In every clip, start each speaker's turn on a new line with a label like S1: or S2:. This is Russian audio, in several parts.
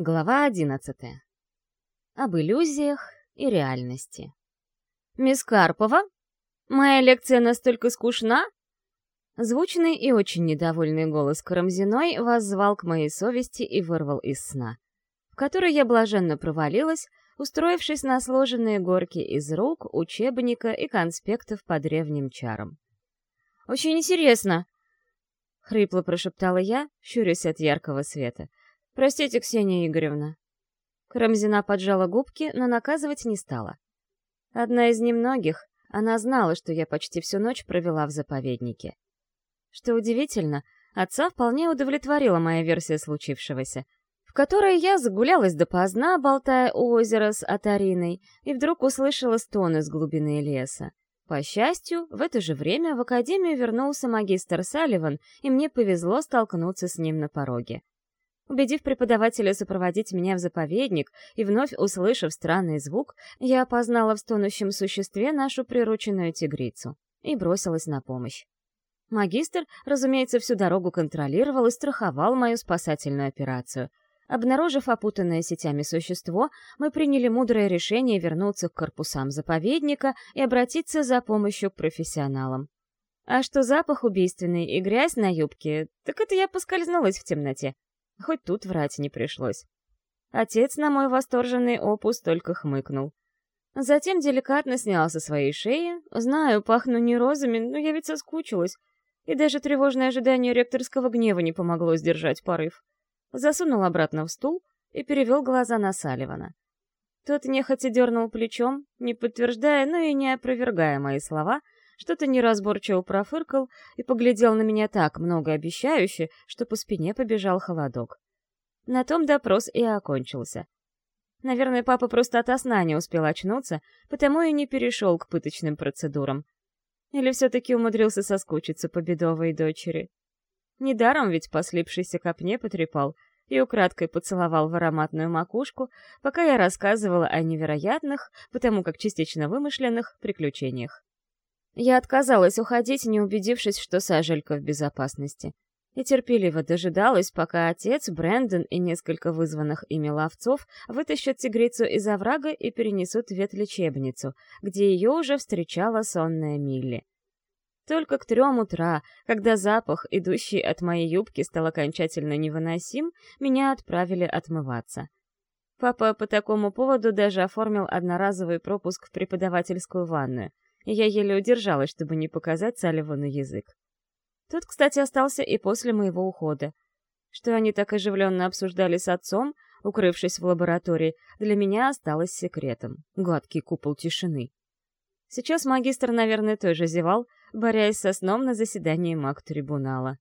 S1: Глава одиннадцатая. Об иллюзиях и реальности. «Мисс Карпова? Моя лекция настолько скучна?» Звучный и очень недовольный голос Карамзиной воззвал к моей совести и вырвал из сна, в который я блаженно провалилась, устроившись на сложенные горки из рук, учебника и конспектов по древним чарам. «Очень интересно!» — хрипло прошептала я, щурясь от яркого света — «Простите, Ксения Игоревна». Карамзина поджала губки, но наказывать не стала. Одна из немногих, она знала, что я почти всю ночь провела в заповеднике. Что удивительно, отца вполне удовлетворила моя версия случившегося, в которой я загулялась допоздна, болтая у озера с Атариной, и вдруг услышала стоны с глубины леса. По счастью, в это же время в академию вернулся магистр Салливан, и мне повезло столкнуться с ним на пороге. Убедив преподавателя сопроводить меня в заповедник и вновь услышав странный звук, я опознала в стонущем существе нашу прирученную тигрицу и бросилась на помощь. Магистр, разумеется, всю дорогу контролировал и страховал мою спасательную операцию. Обнаружив опутанное сетями существо, мы приняли мудрое решение вернуться к корпусам заповедника и обратиться за помощью к профессионалам. А что запах убийственный и грязь на юбке, так это я поскользнулась в темноте. Хоть тут врать не пришлось. Отец на мой восторженный опус только хмыкнул. Затем деликатно снял со своей шеи. Знаю, пахну не розами, но я ведь соскучилась. И даже тревожное ожидание ректорского гнева не помогло сдержать порыв. Засунул обратно в стул и перевел глаза на Салливана. Тот нехотя дернул плечом, не подтверждая, но и не опровергая мои слова — что-то неразборчиво профыркал и поглядел на меня так многообещающе, что по спине побежал холодок. На том допрос и окончился. Наверное, папа просто ото сна не успел очнуться, потому и не перешел к пыточным процедурам. Или все-таки умудрился соскучиться по бедовой дочери. Недаром ведь по слипшейся копне потрепал и украдкой поцеловал в ароматную макушку, пока я рассказывала о невероятных, потому как частично вымышленных, приключениях. Я отказалась уходить, не убедившись, что Сажелька в безопасности. И терпеливо дожидалась, пока отец, Брэндон и несколько вызванных ими ловцов вытащат тигрицу из оврага и перенесут в ветлечебницу, где ее уже встречала сонная Милли. Только к трем утра, когда запах, идущий от моей юбки, стал окончательно невыносим, меня отправили отмываться. Папа по такому поводу даже оформил одноразовый пропуск в преподавательскую ванную — я еле удержалась, чтобы не показать Салливану язык. Тот, кстати, остался и после моего ухода. Что они так оживленно обсуждали с отцом, укрывшись в лаборатории, для меня осталось секретом. Гладкий купол тишины. Сейчас магистр, наверное, тоже зевал, борясь со сном на заседании маг-трибунала.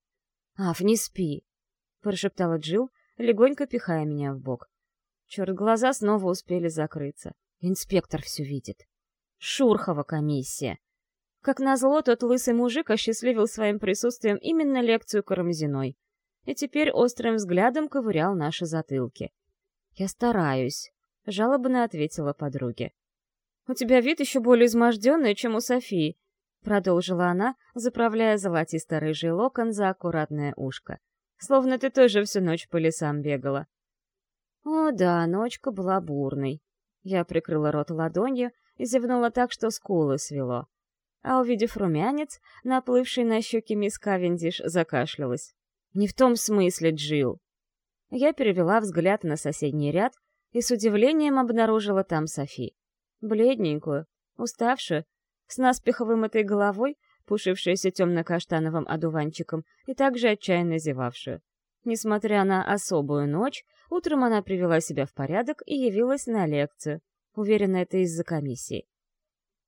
S1: «Аф, не спи!» — прошептала Джилл, легонько пихая меня в бок. Черт, глаза снова успели закрыться. Инспектор все видит. Шурхова комиссия. Как назло, тот лысый мужик осчастливил своим присутствием именно лекцию Карамзиной. И теперь острым взглядом ковырял наши затылки. «Я стараюсь», — жалобно ответила подруге. «У тебя вид еще более изможденный, чем у Софии», — продолжила она, заправляя золотисто-рыжий локон за аккуратное ушко. «Словно ты тоже всю ночь по лесам бегала». «О да, ночка была бурной». Я прикрыла рот ладонью, и зевнула так, что скулы свело. А увидев румянец, наплывший на щеки мисс Кавендиш, закашлялась. «Не в том смысле, Джил. Я перевела взгляд на соседний ряд и с удивлением обнаружила там Софи. Бледненькую, уставшую, с наспех вымытой головой, пушившуюся темно-каштановым одуванчиком и также отчаянно зевавшую. Несмотря на особую ночь, утром она привела себя в порядок и явилась на лекцию, Уверена, это из-за комиссии.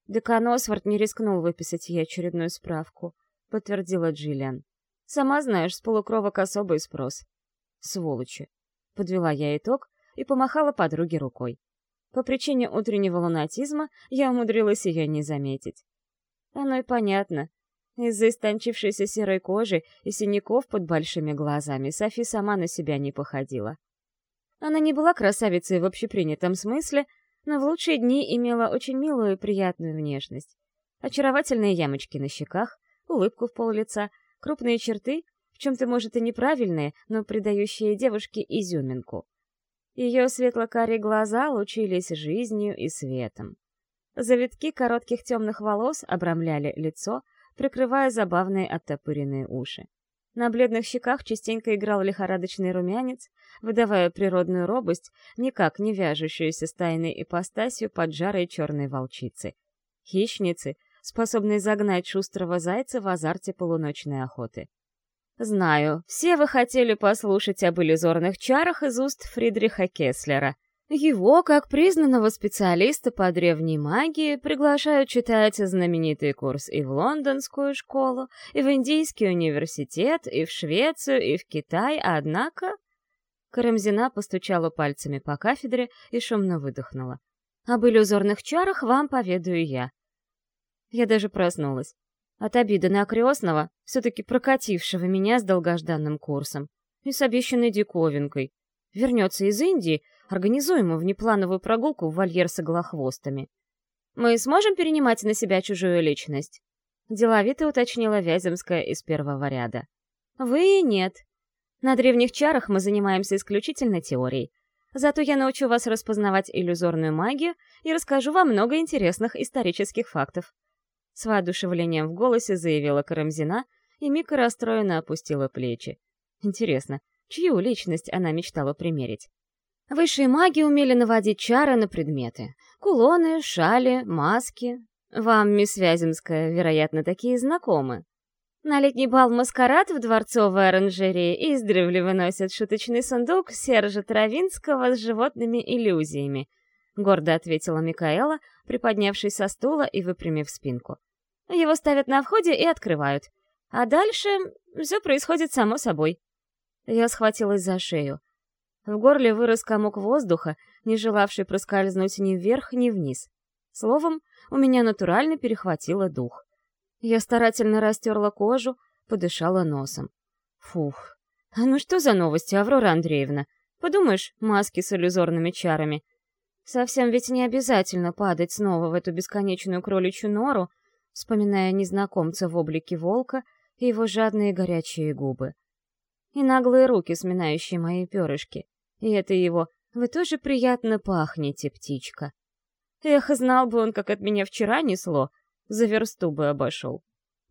S1: Декан Освард не рискнул выписать ей очередную справку, подтвердила Джиллиан. Сама знаешь, с полукровок особый спрос. Сволочи. Подвела я итог и помахала подруге рукой. По причине утреннего лунатизма я умудрилась ее не заметить. Оно и понятно. Из-за истончившейся серой кожи и синяков под большими глазами Софи сама на себя не походила. Она не была красавицей в общепринятом смысле, но в лучшие дни имела очень милую и приятную внешность. Очаровательные ямочки на щеках, улыбку в пол лица, крупные черты, в чем-то, может, и неправильные, но придающие девушке изюминку. Ее светло-карие глаза лучились жизнью и светом. Завитки коротких темных волос обрамляли лицо, прикрывая забавные оттопыренные уши. На бледных щеках частенько играл лихорадочный румянец, выдавая природную робость, никак не вяжущуюся с тайной ипостасью поджарой черной волчицы. Хищницы, способные загнать шустрого зайца в азарте полуночной охоты. Знаю, все вы хотели послушать об иллюзорных чарах из уст Фридриха Кеслера — его, как признанного специалиста по древней магии, приглашают читать знаменитый курс и в лондонскую школу, и в Индийский университет, и в Швецию, и в Китай, однако... Карамзина постучала пальцами по кафедре и шумно выдохнула. «Об иллюзорных чарах вам поведаю я». Я даже проснулась. От обиды на крестного, все-таки прокатившего меня с долгожданным курсом. И с обещанной диковинкой. Вернется из Индии — Организуем внеплановую прогулку в вольер с иглохвостами. Мы сможем перенимать на себя чужую личность? Деловито уточнила Вяземская из первого ряда. Вы нет. На древних чарах мы занимаемся исключительно теорией. Зато я научу вас распознавать иллюзорную магию и расскажу вам много интересных исторических фактов. С воодушевлением в голосе заявила Карамзина, и Мика расстроенно опустила плечи. Интересно, чью личность она мечтала примерить? Высшие маги умели наводить чары на предметы. Кулоны, шали, маски. Вам, мисс Вяземская, вероятно, такие знакомы. На летний бал маскарад в дворцовой оранжерее издревле выносят шуточный сундук Сержа Травинского с животными иллюзиями, гордо ответила Микаэла, приподнявшись со стула и выпрямив спинку. Его ставят на входе и открывают. А дальше все происходит само собой. Я схватилась за шею. В горле вырос комок воздуха, не желавший проскользнуть ни вверх, ни вниз. Словом, у меня натурально перехватило дух. Я старательно растерла кожу, подышала носом. Фух. А ну что за новости, Аврора Андреевна? Подумаешь, маски с иллюзорными чарами. Совсем ведь не обязательно падать снова в эту бесконечную кроличью нору, вспоминая незнакомца в облике волка и его жадные горячие губы. И наглые руки, сминающие мои перышки. И это его «Вы тоже приятно пахнете, птичка». Эх, знал бы он, как от меня вчера несло, за версту бы обошел.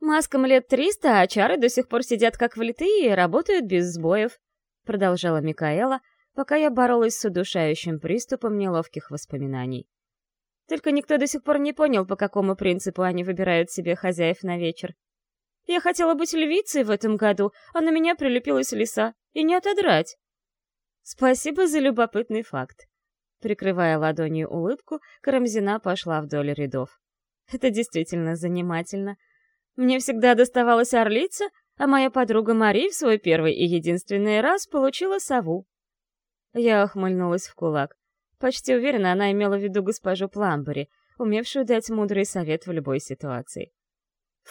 S1: Маскам лет триста, а чары до сих пор сидят как влитые и работают без сбоев, продолжала Микаэла, пока я боролась с удушающим приступом неловких воспоминаний. Только никто до сих пор не понял, по какому принципу они выбирают себе хозяев на вечер. Я хотела быть львицей в этом году, а на меня прилепилась лиса, и не отодрать. Спасибо за любопытный факт. Прикрывая ладонью улыбку, Карамзина пошла вдоль рядов. Это действительно занимательно. Мне всегда доставалась орлица, а моя подруга Мари в свой первый и единственный раз получила сову. Я охмыльнулась в кулак. Почти уверена, она имела в виду госпожу Пламбери, умевшую дать мудрый совет в любой ситуации.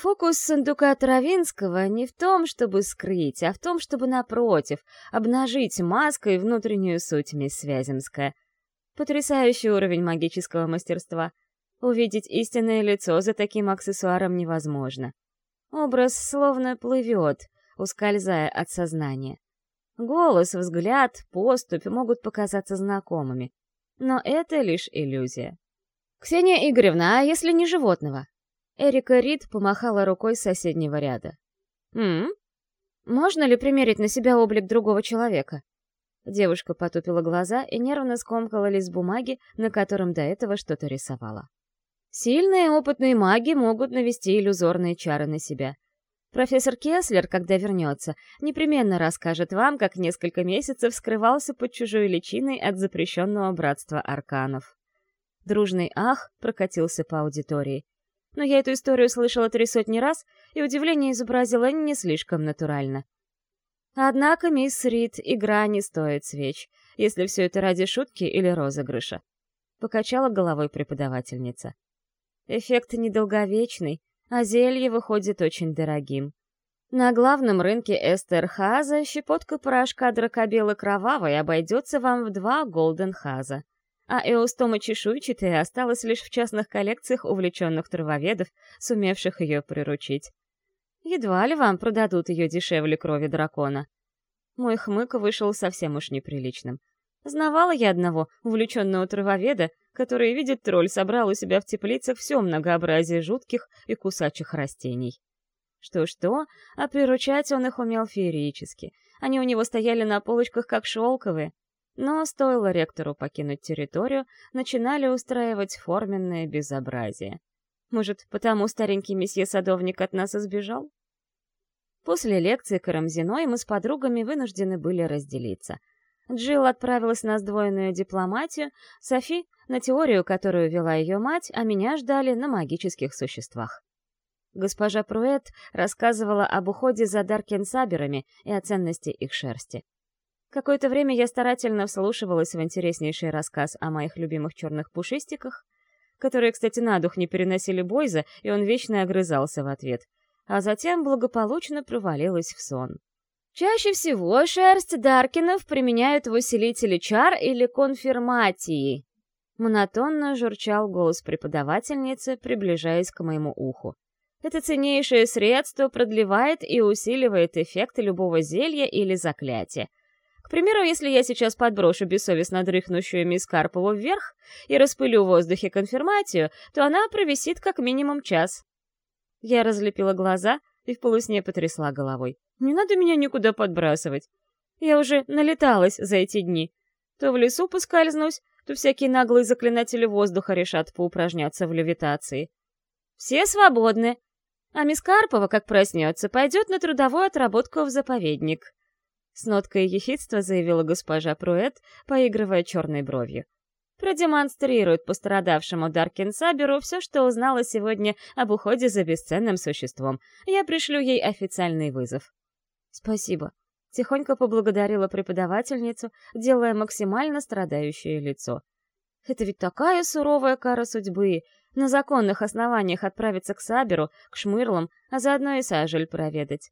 S1: Фокус сундука Травинского не в том, чтобы скрыть, а в том, чтобы, напротив, обнажить маской внутреннюю суть мисс Связемская. Потрясающий уровень магического мастерства. Увидеть истинное лицо за таким аксессуаром невозможно. Образ словно плывет, ускользая от сознания. Голос, взгляд, поступь могут показаться знакомыми. Но это лишь иллюзия. «Ксения Игоревна, а если не животного?» Эрика Рид помахала рукой соседнего ряда. «М? Можно ли примерить на себя облик другого человека?» Девушка потупила глаза и нервно скомкала лист бумаги, на котором до этого что-то рисовала. Сильные опытные маги могут навести иллюзорные чары на себя. Профессор Кеслер, когда вернется, непременно расскажет вам, как несколько месяцев скрывался под чужой личиной от запрещенного братства арканов. Дружный ах прокатился по аудитории но я эту историю слышала три сотни раз, и удивление изобразила не слишком натурально. Однако, мисс Рид, игра не стоит свеч, если все это ради шутки или розыгрыша. Покачала головой преподавательница. Эффект недолговечный, а зелье выходит очень дорогим. На главном рынке Эстерхаза щепотка порошка дракобелы кровавой обойдется вам в два голденхаза а эостома чешуйчатая осталась лишь в частных коллекциях увлеченных травоведов, сумевших ее приручить. Едва ли вам продадут ее дешевле крови дракона. Мой хмык вышел совсем уж неприличным. Знавала я одного увлеченного травоведа, который, видит тролль, собрал у себя в теплицах все многообразие жутких и кусачих растений. Что-что, а приручать он их умел феерически. Они у него стояли на полочках как шелковые. Но стоило ректору покинуть территорию, начинали устраивать форменное безобразие. Может, потому старенький месье Садовник от нас избежал? После лекции Карамзиной мы с подругами вынуждены были разделиться. Джилл отправилась на сдвоенную дипломатию, Софи — на теорию, которую вела ее мать, а меня ждали на магических существах. Госпожа Пруэт рассказывала об уходе за Даркенсаберами и о ценности их шерсти. Какое-то время я старательно вслушивалась в интереснейший рассказ о моих любимых черных пушистиках, которые, кстати, на дух не переносили Бойза, и он вечно огрызался в ответ, а затем благополучно провалилась в сон. Чаще всего шерсть Даркинов применяют в усилителе чар или конфирматии. Монотонно журчал голос преподавательницы, приближаясь к моему уху. Это ценнейшее средство продлевает и усиливает эффект любого зелья или заклятия. К примеру, если я сейчас подброшу бессовестно дрыхнущую мисс Карпову вверх и распылю в воздухе конфирматию, то она провисит как минимум час. Я разлепила глаза и в полусне потрясла головой. Не надо меня никуда подбрасывать. Я уже налеталась за эти дни. То в лесу поскользнусь, то всякие наглые заклинатели воздуха решат поупражняться в левитации. Все свободны. А мисс Карпова, как проснется, пойдет на трудовую отработку в заповедник. С ноткой ехидства заявила госпожа Пруэт, поигрывая черной бровью. Продемонстрирует пострадавшему Даркин Саберу все, что узнала сегодня об уходе за бесценным существом. Я пришлю ей официальный вызов. «Спасибо», — тихонько поблагодарила преподавательницу, делая максимально страдающее лицо. «Это ведь такая суровая кара судьбы! На законных основаниях отправиться к Саберу, к Шмырлам, а заодно и Сажель проведать».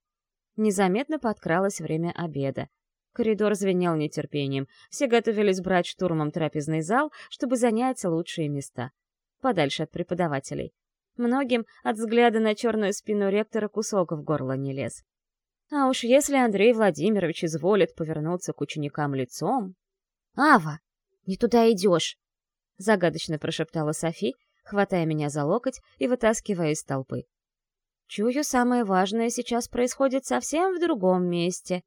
S1: Незаметно подкралось время обеда. Коридор звенел нетерпением. Все готовились брать штурмом трапезный зал, чтобы занять лучшие места. Подальше от преподавателей. Многим от взгляда на черную спину ректора кусок в горло не лез. А уж если Андрей Владимирович изволит повернуться к ученикам лицом... «Ава, не туда идешь!» — загадочно прошептала Софи, хватая меня за локоть и вытаскивая из толпы. «Чую, самое важное сейчас происходит совсем в другом месте».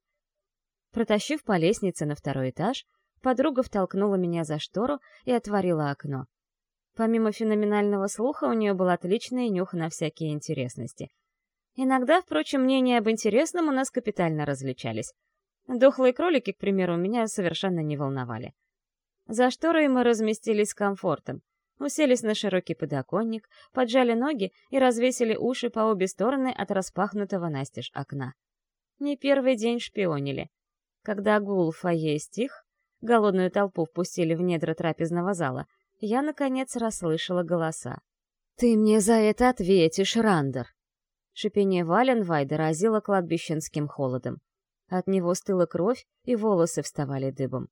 S1: Протащив по лестнице на второй этаж, подруга втолкнула меня за штору и отворила окно. Помимо феноменального слуха, у нее был отличный нюх на всякие интересности — Иногда, впрочем, мнения об интересном у нас капитально различались. Дохлые кролики, к примеру, меня совершенно не волновали. За шторой мы разместились с комфортом, уселись на широкий подоконник, поджали ноги и развесили уши по обе стороны от распахнутого настежь окна. Не первый день шпионили. Когда гул в фойе стих, голодную толпу впустили в недра трапезного зала, я, наконец, расслышала голоса. «Ты мне за это ответишь, Рандер!» Шипение Валенвайда разило кладбищенским холодом. От него стыла кровь, и волосы вставали дыбом.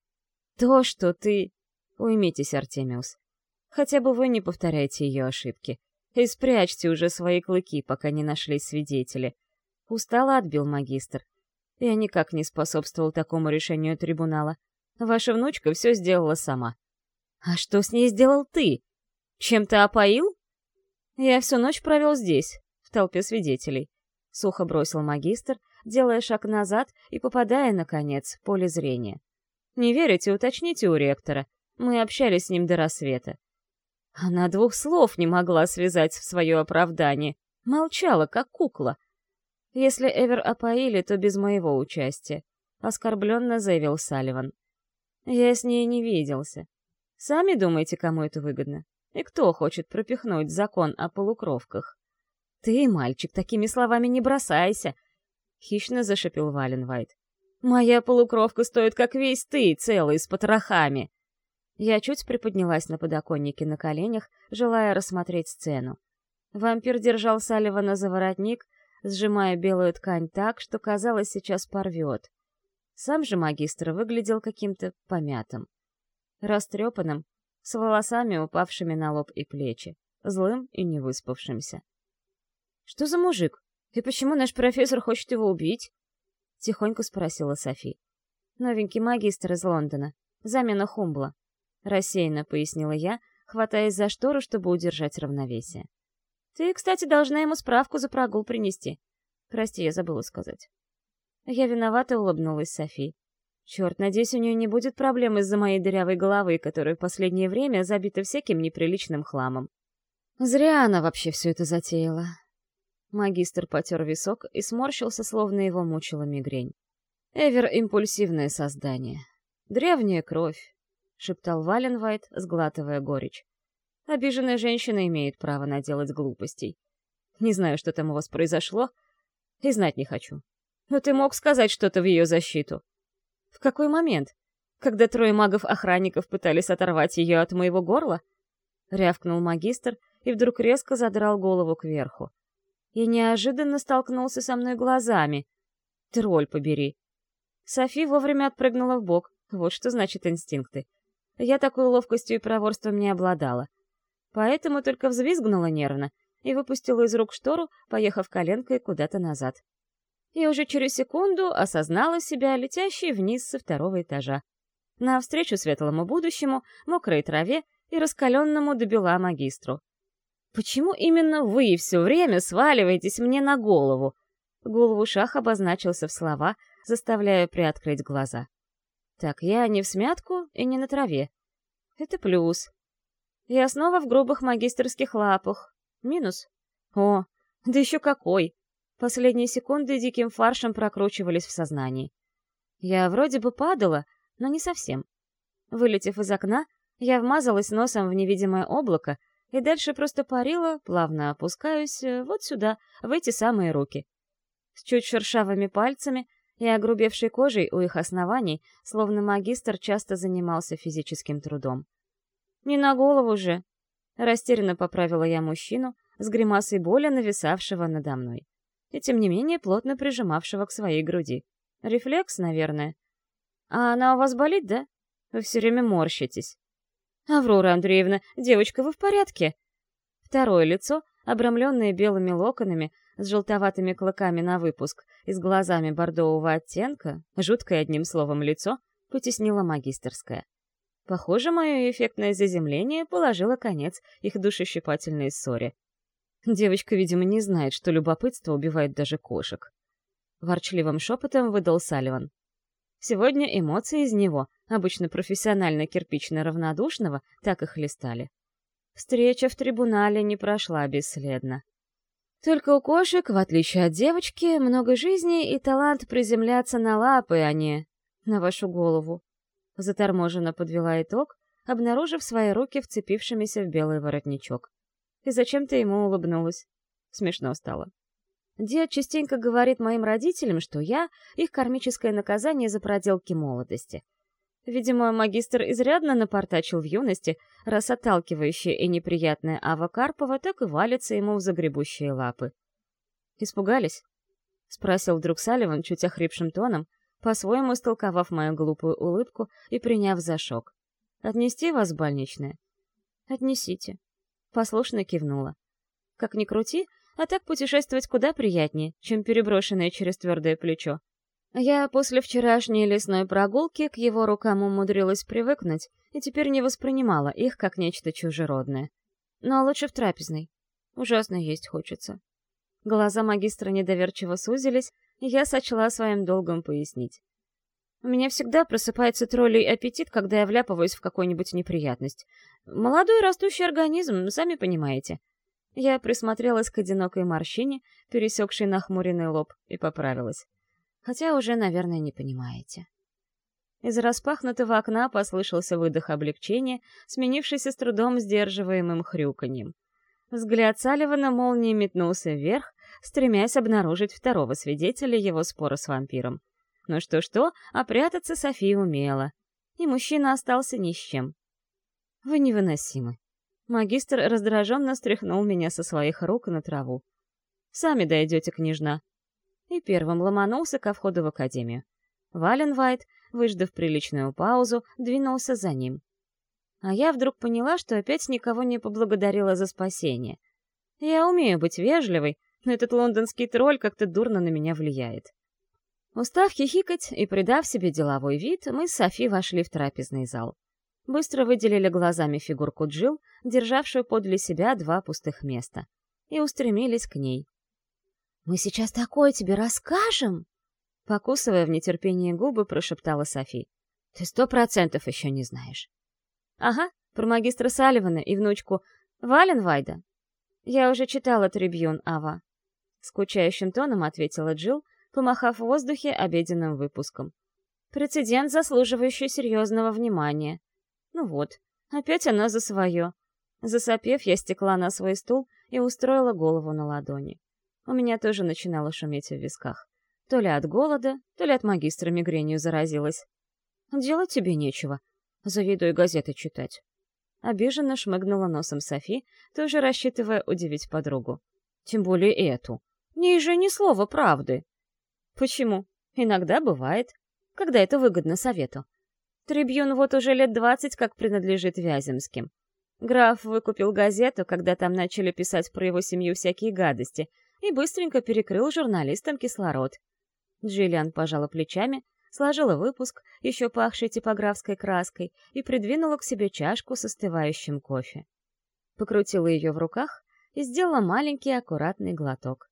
S1: «То, что ты...» Уймитесь, Артемиус. Хотя бы вы не повторяйте ее ошибки. И спрячьте уже свои клыки, пока не нашлись свидетели. Устало отбил магистр. Я никак не способствовал такому решению трибунала. Ваша внучка все сделала сама. А что с ней сделал ты? Чем-то опоил? Я всю ночь провел здесь, в толпе свидетелей. Сухо бросил магистр, делая шаг назад и попадая, наконец, в поле зрения. «Не верите, уточните у ректора. Мы общались с ним до рассвета». Она двух слов не могла связать в свое оправдание. Молчала, как кукла. «Если Эвер опоили, то без моего участия», — оскорбленно заявил Салливан. «Я с ней не виделся. Сами думаете, кому это выгодно? И кто хочет пропихнуть закон о полукровках?» «Ты, мальчик, такими словами не бросайся!» — хищно зашипел Валенвайт. «Моя полукровка стоит, как весь ты, целый, с потрохами!» Я чуть приподнялась на подоконнике на коленях, желая рассмотреть сцену. Вампир держал Салливана за воротник, сжимая белую ткань так, что, казалось, сейчас порвет. Сам же магистр выглядел каким-то помятым. Растрепанным, с волосами, упавшими на лоб и плечи, злым и невыспавшимся. «Что за мужик? И почему наш профессор хочет его убить?» — тихонько спросила Софи. «Новенький магистр из Лондона. Замена Хумбла. Рассеянно пояснила я, хватаясь за штору, чтобы удержать равновесие. Ты, кстати, должна ему справку за прогул принести. Прости, я забыла сказать. Я виновато улыбнулась Софи. Черт, надеюсь, у нее не будет проблем из-за моей дырявой головы, которая в последнее время забита всяким неприличным хламом. Зря она вообще все это затеяла. Магистр потер висок и сморщился, словно его мучила мигрень. Эвер — импульсивное создание. Древняя кровь, — шептал Валенвайт, сглатывая горечь. Обиженная женщина имеет право наделать глупостей. Не знаю, что там у вас произошло, и знать не хочу. Но ты мог сказать что-то в ее защиту. В какой момент? Когда трое магов-охранников пытались оторвать ее от моего горла? Рявкнул магистр и вдруг резко задрал голову кверху. И неожиданно столкнулся со мной глазами. Тролль побери. Софи вовремя отпрыгнула в бок. Вот что значит инстинкты. Я такой ловкостью и проворством не обладала. Поэтому только взвизгнула нервно и выпустила из рук штору, поехав коленкой куда-то назад и уже через секунду осознала себя летящей вниз со второго этажа. Навстречу светлому будущему, мокрой траве и раскаленному до бела магистру. «Почему именно вы все время сваливаетесь мне на голову?» Голову шах обозначился в слова, заставляя приоткрыть глаза. «Так, я не в смятку и не на траве. Это плюс. Я снова в грубых магистрских лапах. Минус. О, да еще какой! Последние секунды диким фаршем прокручивались в сознании. Я вроде бы падала, но не совсем. Вылетев из окна, я вмазалась носом в невидимое облако и дальше просто парила, плавно опускаюсь э, вот сюда, в эти самые руки. С чуть шершавыми пальцами и огрубевшей кожей у их оснований, словно магистр часто занимался физическим трудом. «Не на голову же!» Растерянно поправила я мужчину, с гримасой боли нависавшего надо мной и тем не менее плотно прижимавшего к своей груди. Рефлекс, наверное. «А она у вас болит, да? Вы все время морщитесь». «Аврора Андреевна, девочка, вы в порядке?» Второе лицо, обрамленное белыми локонами, с желтоватыми клыками на выпуск и с глазами бордового оттенка, жуткое одним словом лицо, потеснило магистерское. Похоже, мое эффектное заземление положило конец их душещипательной ссоре. Девочка, видимо, не знает, что любопытство убивает даже кошек. Ворчливым шепотом выдал Салливан. Сегодня эмоции из него, обычно профессионально-кирпично равнодушного, так и хлестали. Встреча в трибунале не прошла бесследно. Только у кошек, в отличие от девочки, много жизни и талант приземляться на лапы, а не на вашу голову. Заторможенно подвела итог, обнаружив свои руки вцепившимися в белый воротничок и зачем-то ему улыбнулась. Смешно стало. Дед частенько говорит моим родителям, что я — их кармическое наказание за проделки молодости. Видимо, магистр изрядно напортачил в юности, раз отталкивающая и неприятная Ава Карпова так и валится ему в загребущие лапы. «Испугались?» — спросил вдруг Салливан чуть охрипшим тоном, по-своему истолковав мою глупую улыбку и приняв за шок. «Отнести вас в больничное?» «Отнесите», послушно кивнула. Как ни крути, а так путешествовать куда приятнее, чем переброшенное через твердое плечо. Я после вчерашней лесной прогулки к его рукам умудрилась привыкнуть и теперь не воспринимала их как нечто чужеродное. Но лучше в трапезной. Ужасно есть хочется. Глаза магистра недоверчиво сузились, и я сочла своим долгом пояснить. У меня всегда просыпается троллей аппетит, когда я вляпываюсь в какую-нибудь неприятность. Молодой растущий организм, сами понимаете. Я присмотрелась к одинокой морщине, пересекшей нахмуренный лоб, и поправилась. Хотя уже, наверное, не понимаете. Из распахнутого окна послышался выдох облегчения, сменившийся с трудом сдерживаемым хрюканьем. Взгляд Салливана молнией метнулся вверх, стремясь обнаружить второго свидетеля его спора с вампиром. Но что-что, а прятаться София умела. И мужчина остался ни с чем. Вы невыносимы. Магистр раздраженно стряхнул меня со своих рук на траву. Сами дойдете, княжна. И первым ломанулся ко входу в академию. Валенвайт, выждав приличную паузу, двинулся за ним. А я вдруг поняла, что опять никого не поблагодарила за спасение. Я умею быть вежливой, но этот лондонский тролль как-то дурно на меня влияет. Устав хихикать и придав себе деловой вид, мы с Софи вошли в трапезный зал. Быстро выделили глазами фигурку Джил, державшую подле себя два пустых места, и устремились к ней. «Мы сейчас такое тебе расскажем!» Покусывая в нетерпении губы, прошептала Софи. «Ты сто процентов еще не знаешь». «Ага, про магистра Салливана и внучку Валенвайда. Я уже читала трибьюн, Ава». Скучающим тоном ответила Джилл, помахав в воздухе обеденным выпуском. Прецедент, заслуживающий серьезного внимания. Ну вот, опять она за свое. Засопев, я стекла на свой стул и устроила голову на ладони. У меня тоже начинало шуметь в висках. То ли от голода, то ли от магистра мигренью заразилась. Делать тебе нечего. Завидуй газеты читать. Обиженно шмыгнула носом Софи, тоже рассчитывая удивить подругу. Тем более эту. В ней же ни слова правды. Почему? Иногда бывает. Когда это выгодно совету. Трибьюн вот уже лет двадцать как принадлежит Вяземским. Граф выкупил газету, когда там начали писать про его семью всякие гадости, и быстренько перекрыл журналистам кислород. Джиллиан пожала плечами, сложила выпуск, еще пахший типографской краской, и придвинула к себе чашку с остывающим кофе. Покрутила ее в руках и сделала маленький аккуратный глоток.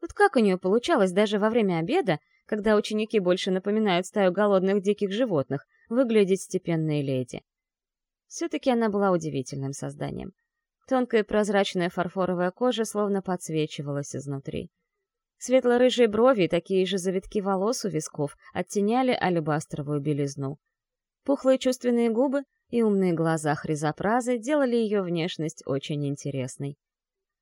S1: Вот как у нее получалось даже во время обеда, когда ученики больше напоминают стаю голодных диких животных, выглядеть степенной леди. Все-таки она была удивительным созданием. Тонкая прозрачная фарфоровая кожа словно подсвечивалась изнутри. Светло-рыжие брови и такие же завитки волос у висков оттеняли алебастровую белизну. Пухлые чувственные губы и умные глаза хризопразы делали ее внешность очень интересной.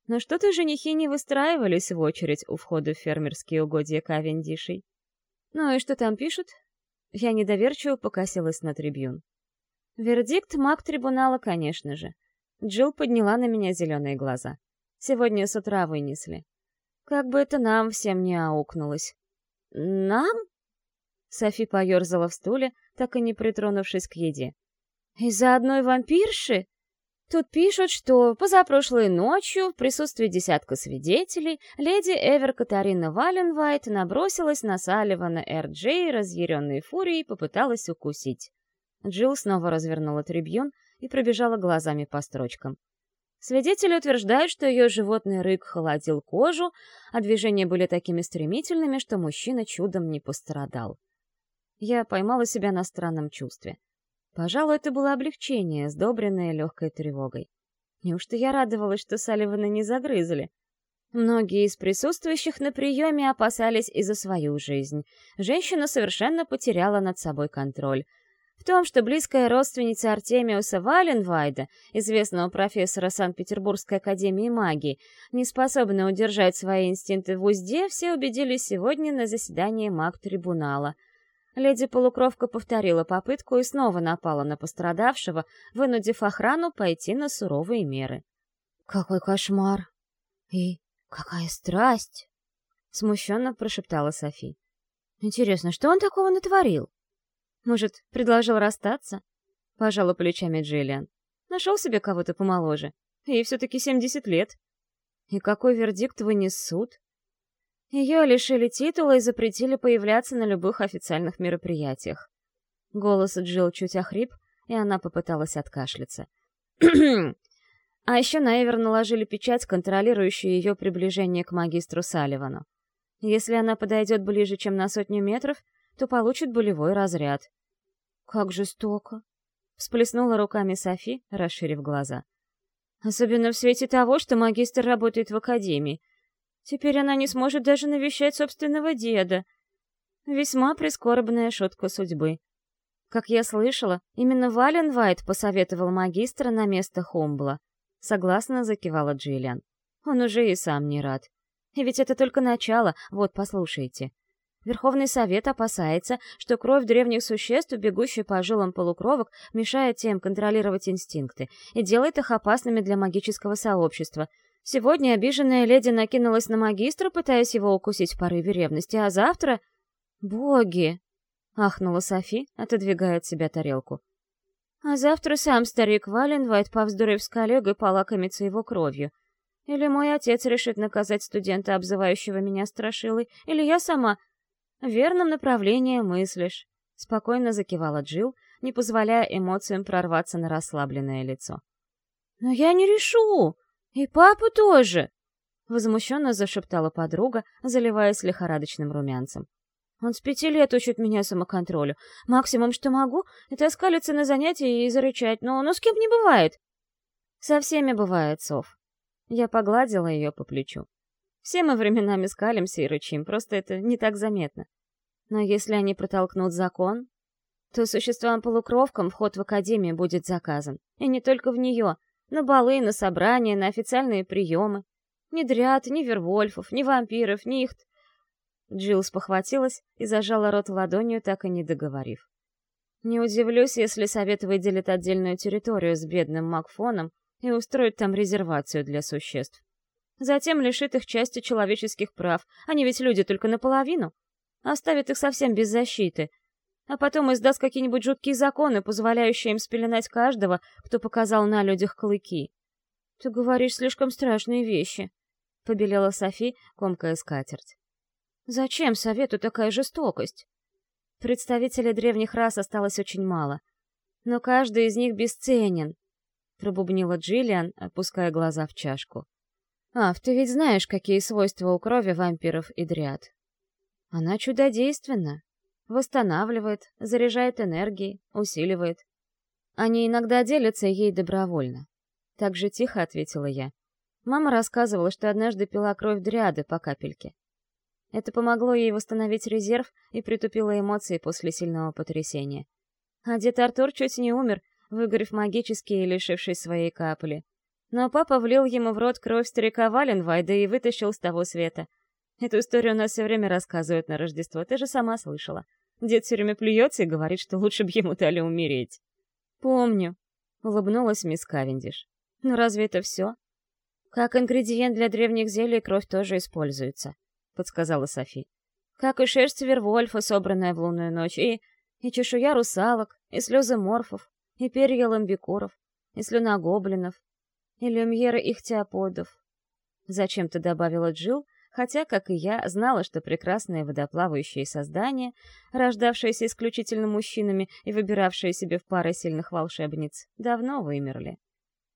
S1: Но что-то женихи не выстраивались в очередь у входа в фермерские угодья Кавендишей. Ну и что там пишут? Я недоверчиво покосилась на трибюн. Вердикт маг трибунала, конечно же. Джилл подняла на меня зеленые глаза. Сегодня с утра вынесли. Как бы это нам всем не аукнулось. Нам? Софи поерзала в стуле, так и не притронувшись к еде. Из-за одной вампирши? Тут пишут, что позапрошлой ночью в присутствии десятка свидетелей леди Эвер Катарина Валенвайт набросилась на Салливана Эр-Джей, разъяренной фурией попыталась укусить. Джилл снова развернула трибьон и пробежала глазами по строчкам. Свидетели утверждают, что ее животный рык холодил кожу, а движения были такими стремительными, что мужчина чудом не пострадал. Я поймала себя на странном чувстве. Пожалуй, это было облегчение, сдобренное легкой тревогой. Неужто я радовалась, что Салливана не загрызли? Многие из присутствующих на приеме опасались и за свою жизнь. Женщина совершенно потеряла над собой контроль. В том, что близкая родственница Артемиуса Валенвайда, известного профессора Санкт-Петербургской академии магии, не способна удержать свои инстинкты в узде, все убедились сегодня на заседании маг-трибунала — Леди-полукровка повторила попытку и снова напала на пострадавшего, вынудив охрану пойти на суровые меры. «Какой кошмар! И какая страсть!» — смущенно прошептала Софи. «Интересно, что он такого натворил? Может, предложил расстаться?» — пожала плечами Джиллиан. «Нашел себе кого-то помоложе. Ей все-таки семьдесят лет. И какой вердикт вынес суд?» Ее лишили титула и запретили появляться на любых официальных мероприятиях. Голос Джилл чуть охрип, и она попыталась откашляться. а еще на Эвер наложили печать, контролирующую ее приближение к магистру Салливану. Если она подойдет ближе, чем на сотню метров, то получит болевой разряд. «Как жестоко!» — всплеснула руками Софи, расширив глаза. «Особенно в свете того, что магистр работает в академии — Теперь она не сможет даже навещать собственного деда. Весьма прискорбная шутка судьбы. Как я слышала, именно Вален Вайт посоветовал магистра на место Хомбла. Согласно закивала Джиллиан. Он уже и сам не рад. И ведь это только начало, вот, послушайте. Верховный Совет опасается, что кровь древних существ, бегущая по жилам полукровок, мешает тем контролировать инстинкты и делает их опасными для магического сообщества, Сегодня обиженная леди накинулась на магистра, пытаясь его укусить в порыве ревности, а завтра... «Боги!» — ахнула Софи, отодвигая от себя тарелку. «А завтра сам старик Валенвайт, повздорив с коллегой, полакомится его кровью. Или мой отец решит наказать студента, обзывающего меня страшилой, или я сама... Верном направлении мыслишь. Спокойно закивала Джил, не позволяя эмоциям прорваться на расслабленное лицо. «Но я не решу! И папа тоже!» Возмущенно зашептала подруга, заливаясь лихорадочным румянцем. «Он с пяти лет учит меня самоконтролю. Максимум, что могу, это оскалиться на занятии и зарычать, но, но с кем не бывает!» «Со всеми бывает, Сов». Я погладила ее по плечу. Все мы временами скалимся и рычим, просто это не так заметно. Но если они протолкнут закон, то существам-полукровкам вход в Академию будет заказан. И не только в нее. На балы, на собрания, на официальные приемы. Ни дряд, ни вервольфов, ни вампиров, ни их... Джилл спохватилась и зажала рот ладонью, так и не договорив. Не удивлюсь, если совет выделит отдельную территорию с бедным Макфоном и устроит там резервацию для существ. Затем лишит их части человеческих прав, они ведь люди только наполовину. Оставит их совсем без защиты. А потом издаст какие-нибудь жуткие законы, позволяющие им спеленать каждого, кто показал на людях клыки. «Ты говоришь слишком страшные вещи», — побелела Софи, комкая скатерть. «Зачем совету такая жестокость?» Представителей древних рас осталось очень мало. Но каждый из них бесценен, — пробубнила Джиллиан, опуская глаза в чашку. «Ав, ты ведь знаешь, какие свойства у крови вампиров и дриад. Она чудодейственна. Восстанавливает, заряжает энергией, усиливает. Они иногда делятся ей добровольно. Так же тихо ответила я. Мама рассказывала, что однажды пила кровь дриады по капельке. Это помогло ей восстановить резерв и притупило эмоции после сильного потрясения. А дед Артур чуть не умер, выгорев магически и лишившись своей капли. Но папа влил ему в рот кровь старика Валенвайда и вытащил с того света — Эту историю у нас все время рассказывают на Рождество, ты же сама слышала. Дед все время плюется и говорит, что лучше б ему дали умереть. Помню, улыбнулась мисс Кавендиш. Но разве это все? Как ингредиент для древних зелий кровь тоже используется, подсказала Софи. Как и шерсть Вервольфа, собранная в лунную ночь, и, и чешуя русалок, и слезы морфов, и перья ламбикуров, и слюна гоблинов, и люмьеры ихтиоподов. Зачем-то добавила Джил, хотя, как и я, знала, что прекрасные водоплавающие создания, рождавшиеся исключительно мужчинами и выбиравшие себе в пары сильных волшебниц, давно вымерли.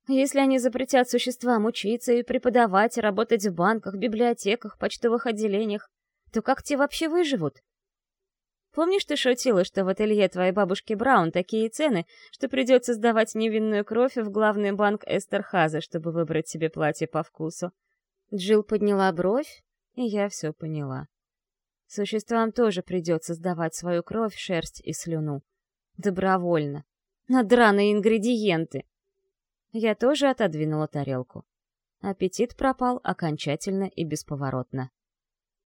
S1: Если они запретят существам учиться и преподавать, работать в банках, библиотеках, почтовых отделениях, то как те вообще выживут? Помнишь, ты шутила, что в ателье твоей бабушки Браун такие цены, что придется сдавать невинную кровь в главный банк Эстерхаза, чтобы выбрать себе платье по вкусу? Джилл подняла бровь, и я все поняла. Существам тоже придется сдавать свою кровь, шерсть и слюну. Добровольно. На драные ингредиенты. Я тоже отодвинула тарелку. Аппетит пропал окончательно и бесповоротно.